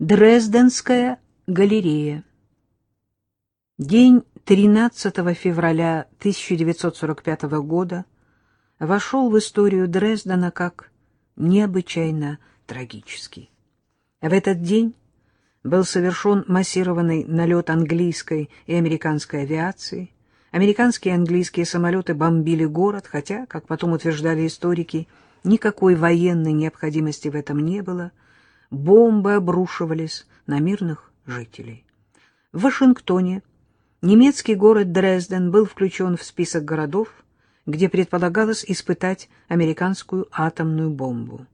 Дрезденская галерея. День 13 февраля 1945 года вошел в историю Дрездена как необычайно трагический. В этот день был совершен массированный налет английской и американской авиации. Американские и английские самолеты бомбили город, хотя, как потом утверждали историки, никакой военной необходимости в этом не было – бомбы обрушивались на мирных жителей. В Вашингтоне немецкий город Дрезден был включен в список городов, где предполагалось испытать американскую атомную бомбу.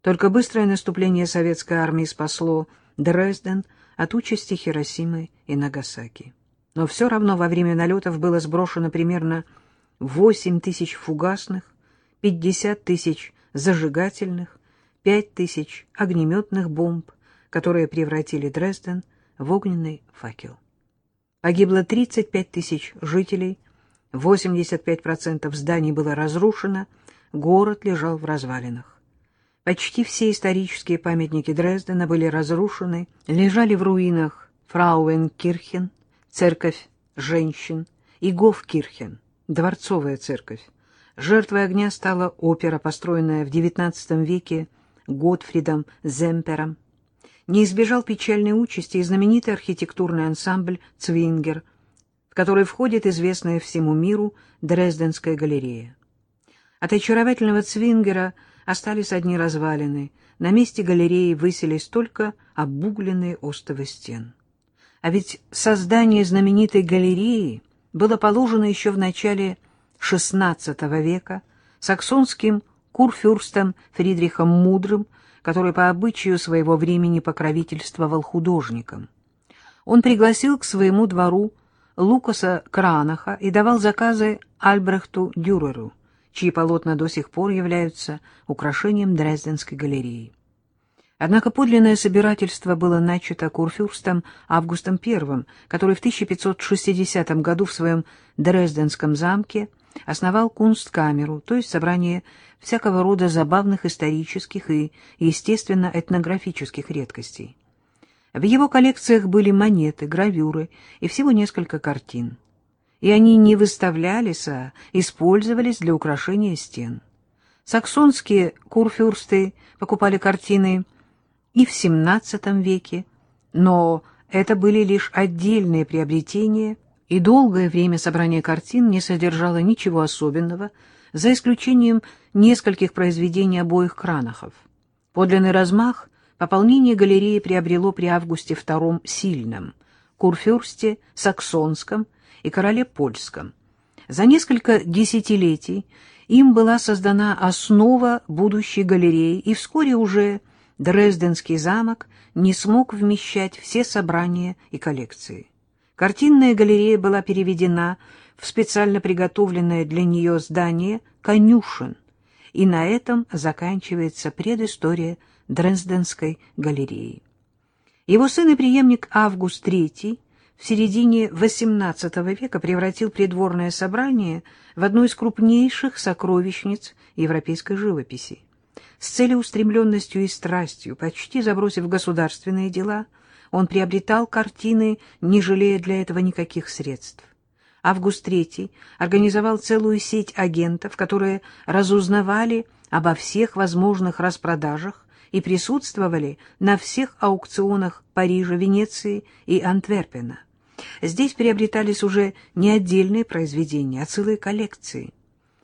Только быстрое наступление советской армии спасло Дрезден от участи Хиросимы и Нагасаки. Но все равно во время налетов было сброшено примерно 8 тысяч фугасных, 50 тысяч зажигательных, пять тысяч огнеметных бомб, которые превратили Дрезден в огненный факел. Погибло 35 тысяч жителей, 85% зданий было разрушено, город лежал в развалинах. Почти все исторические памятники Дрездена были разрушены, лежали в руинах Фрауенкирхен, церковь женщин, и Гофкирхен, дворцовая церковь. Жертвой огня стала опера, построенная в XIX веке Готфридом Земпером, не избежал печальной участи и знаменитый архитектурный ансамбль «Цвингер», в который входит известная всему миру Дрезденская галерея. От очаровательного Цвингера остались одни развалины, на месте галереи высились только обугленные остовы стен. А ведь создание знаменитой галереи было положено еще в начале XVI века саксонским курфюрстом Фридрихом Мудрым, который по обычаю своего времени покровительствовал художникам. Он пригласил к своему двору Лукаса Кранаха и давал заказы Альбрехту Дюреру, чьи полотна до сих пор являются украшением Дрезденской галереи. Однако подлинное собирательство было начато курфюрстом Августом I, который в 1560 году в своем Дрезденском замке основал кунсткамеру, то есть собрание всякого рода забавных исторических и, естественно, этнографических редкостей. В его коллекциях были монеты, гравюры и всего несколько картин. И они не выставлялись, а использовались для украшения стен. Саксонские курфюрсты покупали картины и в XVII веке, но это были лишь отдельные приобретения – и долгое время собрание картин не содержало ничего особенного, за исключением нескольких произведений обоих Кранахов. Подлинный размах пополнение галереи приобрело при Августе II Сильном, Курфюрсте Саксонском и Короле Польском. За несколько десятилетий им была создана основа будущей галереи, и вскоре уже Дрезденский замок не смог вмещать все собрания и коллекции. Картинная галерея была переведена в специально приготовленное для нее здание «Конюшен», и на этом заканчивается предыстория Дрезденской галереи. Его сын и преемник Август III в середине XVIII века превратил придворное собрание в одну из крупнейших сокровищниц европейской живописи. С целеустремленностью и страстью, почти забросив государственные дела – он приобретал картины, не жалея для этого никаких средств. Август III организовал целую сеть агентов, которые разузнавали обо всех возможных распродажах и присутствовали на всех аукционах Парижа, Венеции и Антверпена. Здесь приобретались уже не отдельные произведения, а целые коллекции.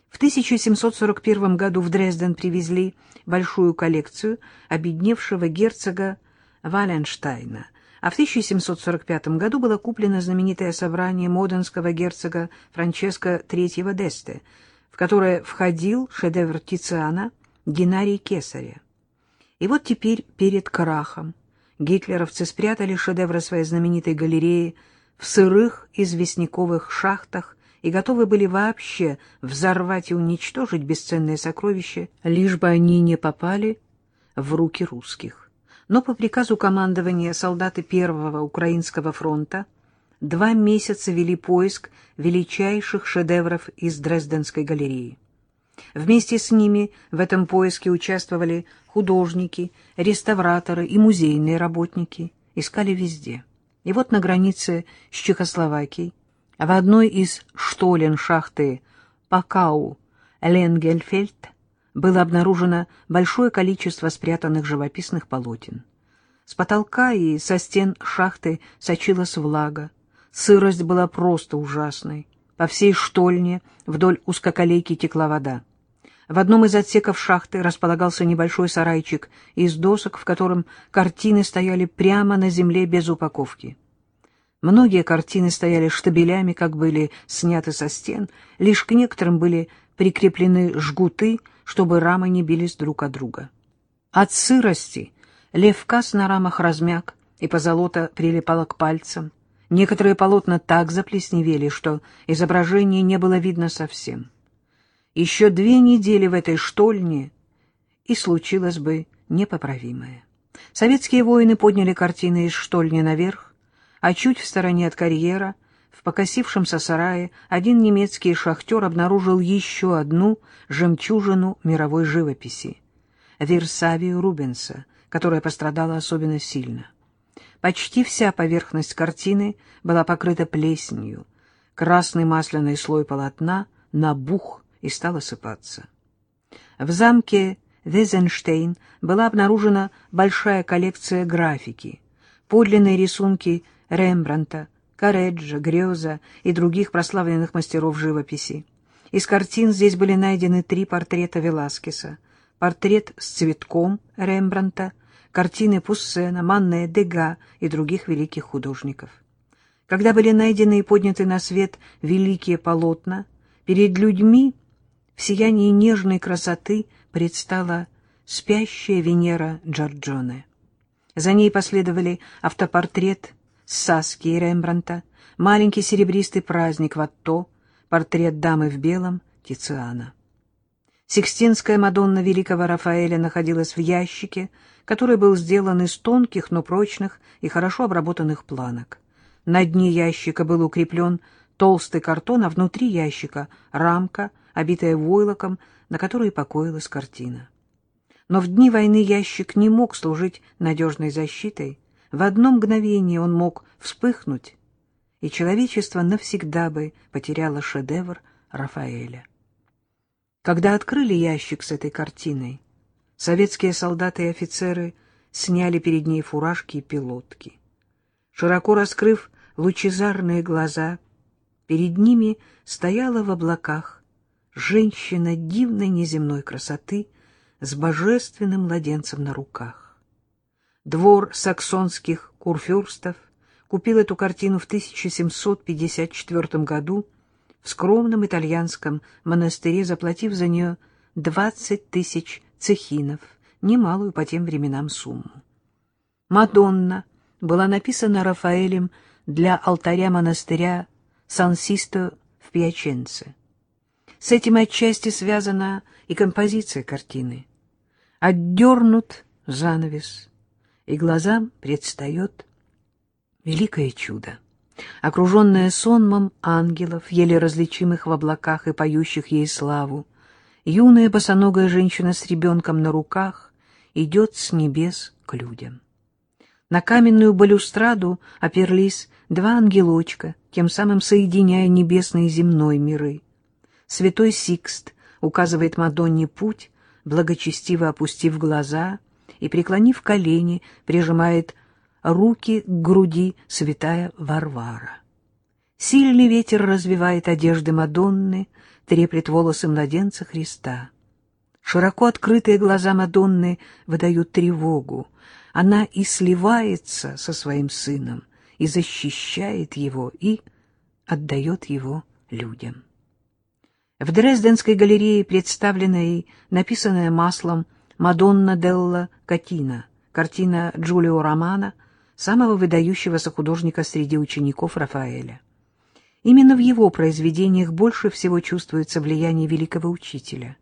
В 1741 году в Дрезден привезли большую коллекцию обедневшего герцога Валенштайна, а в 1745 году было куплено знаменитое собрание моденского герцога Франческо III Десте, в которое входил шедевр Тициана Генарий Кесаря. И вот теперь перед крахом гитлеровцы спрятали шедевры своей знаменитой галереи в сырых известняковых шахтах и готовы были вообще взорвать и уничтожить бесценные сокровища, лишь бы они не попали в руки русских но по приказу командования солдаты Первого Украинского фронта два месяца вели поиск величайших шедевров из Дрезденской галереи. Вместе с ними в этом поиске участвовали художники, реставраторы и музейные работники. Искали везде. И вот на границе с Чехословакией, в одной из штолен шахты Пакау Ленгельфельд, было обнаружено большое количество спрятанных живописных полотен. С потолка и со стен шахты сочилась влага. Сырость была просто ужасной. По всей штольне вдоль узкоколейки текла вода. В одном из отсеков шахты располагался небольшой сарайчик из досок, в котором картины стояли прямо на земле без упаковки. Многие картины стояли штабелями, как были сняты со стен, лишь к некоторым были прикреплены жгуты, чтобы рамы не бились друг от друга. От сырости левкас на рамах размяк, и позолота прилипала к пальцам. Некоторые полотна так заплесневели, что изображение не было видно совсем. Еще две недели в этой штольне, и случилось бы непоправимое. Советские воины подняли картины из штольни наверх, а чуть в стороне от карьера, в покосившемся сарае, один немецкий шахтер обнаружил еще одну жемчужину мировой живописи — Версавию Рубенса, которая пострадала особенно сильно. Почти вся поверхность картины была покрыта плесенью. Красный масляный слой полотна набух и стал осыпаться. В замке Везенштейн была обнаружена большая коллекция графики, подлинные рисунки Рембранта, Кареджа, Грёза и других прославленных мастеров живописи. Из картин здесь были найдены три портрета Веласкеса, портрет с цветком Рембранта — картины Пуссена, Манне, Дега и других великих художников. Когда были найдены и подняты на свет великие полотна, перед людьми в сиянии нежной красоты предстала спящая Венера Джорджоне. За ней последовали автопортрет Саски и Рембранта, маленький серебристый праздник Ватто, портрет дамы в белом Тициана. Сикстинская Мадонна великого Рафаэля находилась в ящике, который был сделан из тонких, но прочных и хорошо обработанных планок. На дне ящика был укреплен толстый картон, а внутри ящика — рамка, обитая войлоком, на которой покоилась картина. Но в дни войны ящик не мог служить надежной защитой. В одно мгновение он мог вспыхнуть, и человечество навсегда бы потеряло шедевр Рафаэля. Когда открыли ящик с этой картиной, советские солдаты и офицеры сняли перед ней фуражки и пилотки. Широко раскрыв лучезарные глаза, перед ними стояла в облаках женщина дивной неземной красоты с божественным младенцем на руках. Двор саксонских курфюрстов купил эту картину в 1754 году в скромном итальянском монастыре, заплатив за нее двадцать тысяч цехинов, немалую по тем временам сумму. «Мадонна» была написана Рафаэлем для алтаря монастыря Сан-Систо в Пьяченце. С этим отчасти связана и композиция картины. Отдернут занавес, и глазам предстает великое чудо окруженная сонмом ангелов, еле различимых в облаках и поющих ей славу, юная босоногая женщина с ребенком на руках идет с небес к людям. На каменную балюстраду оперлись два ангелочка, тем самым соединяя небесный и земной миры. Святой Сикст указывает Мадонне путь, благочестиво опустив глаза и, преклонив колени, прижимает руки к груди святая Варвара. Сильный ветер развивает одежды Мадонны, треплет волосы младенца Христа. Широко открытые глаза Мадонны выдают тревогу. Она и сливается со своим сыном, и защищает его, и отдает его людям. В Дрезденской галерее представлена и написанная маслом «Мадонна Делла Катина», картина Джулио Романа — самого выдающегося художника среди учеников Рафаэля. Именно в его произведениях больше всего чувствуется влияние великого учителя.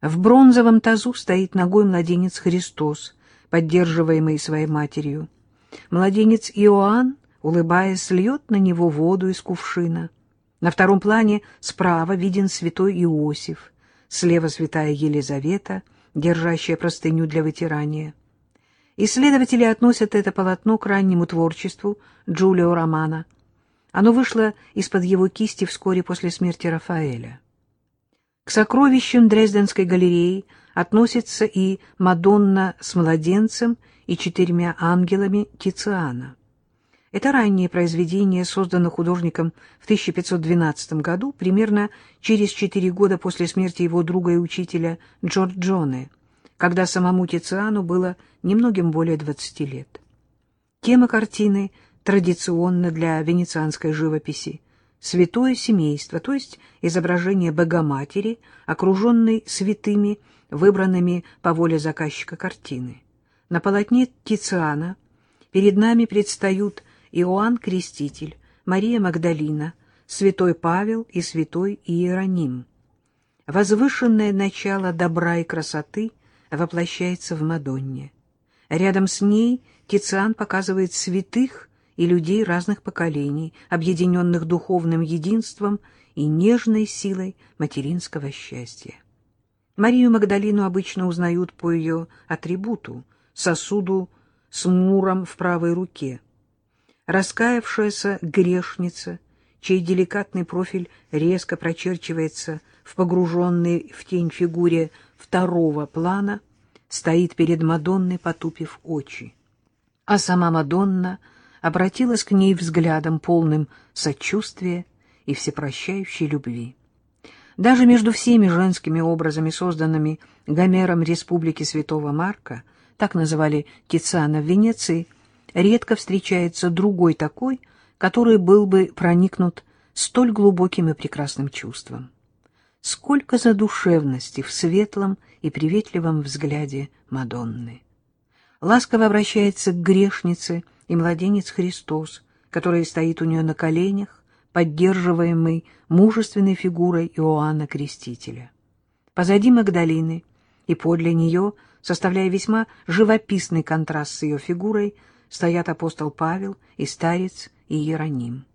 В бронзовом тазу стоит ногой младенец Христос, поддерживаемый своей матерью. Младенец Иоанн, улыбаясь, льет на него воду из кувшина. На втором плане справа виден святой Иосиф, слева святая Елизавета, держащая простыню для вытирания. Исследователи относят это полотно к раннему творчеству Джулио Романа. Оно вышло из-под его кисти вскоре после смерти Рафаэля. К сокровищам Дрезденской галереи относится и Мадонна с младенцем и четырьмя ангелами Тициана. Это раннее произведение создано художником в 1512 году, примерно через четыре года после смерти его друга и учителя Джорджоне, когда самому Тициану было немногим более 20 лет. Тема картины традиционна для венецианской живописи – святое семейство, то есть изображение Богоматери, окруженной святыми, выбранными по воле заказчика картины. На полотне Тициана перед нами предстают Иоанн Креститель, Мария Магдалина, святой Павел и святой Иероним. Возвышенное начало добра и красоты воплощается в Мадонне. Рядом с ней Тициан показывает святых и людей разных поколений, объединенных духовным единством и нежной силой материнского счастья. Марию Магдалину обычно узнают по ее атрибуту — сосуду с муром в правой руке — раскаявшаяся грешница, чей деликатный профиль резко прочерчивается в погруженной в тень фигуре второго плана, стоит перед Мадонной, потупив очи. А сама Мадонна обратилась к ней взглядом, полным сочувствия и всепрощающей любви. Даже между всеми женскими образами, созданными Гомером Республики Святого Марка, так называли Тициана в Венеции, редко встречается другой такой, который был бы проникнут столь глубоким и прекрасным чувством. Сколько задушевности в светлом и приветливом взгляде Мадонны. Ласково обращается к грешнице и младенец Христос, который стоит у нее на коленях, поддерживаемый мужественной фигурой Иоанна Крестителя. Позади Магдалины и подле нее, составляя весьма живописный контраст с ее фигурой, стоят апостол Павел и старец Иероним.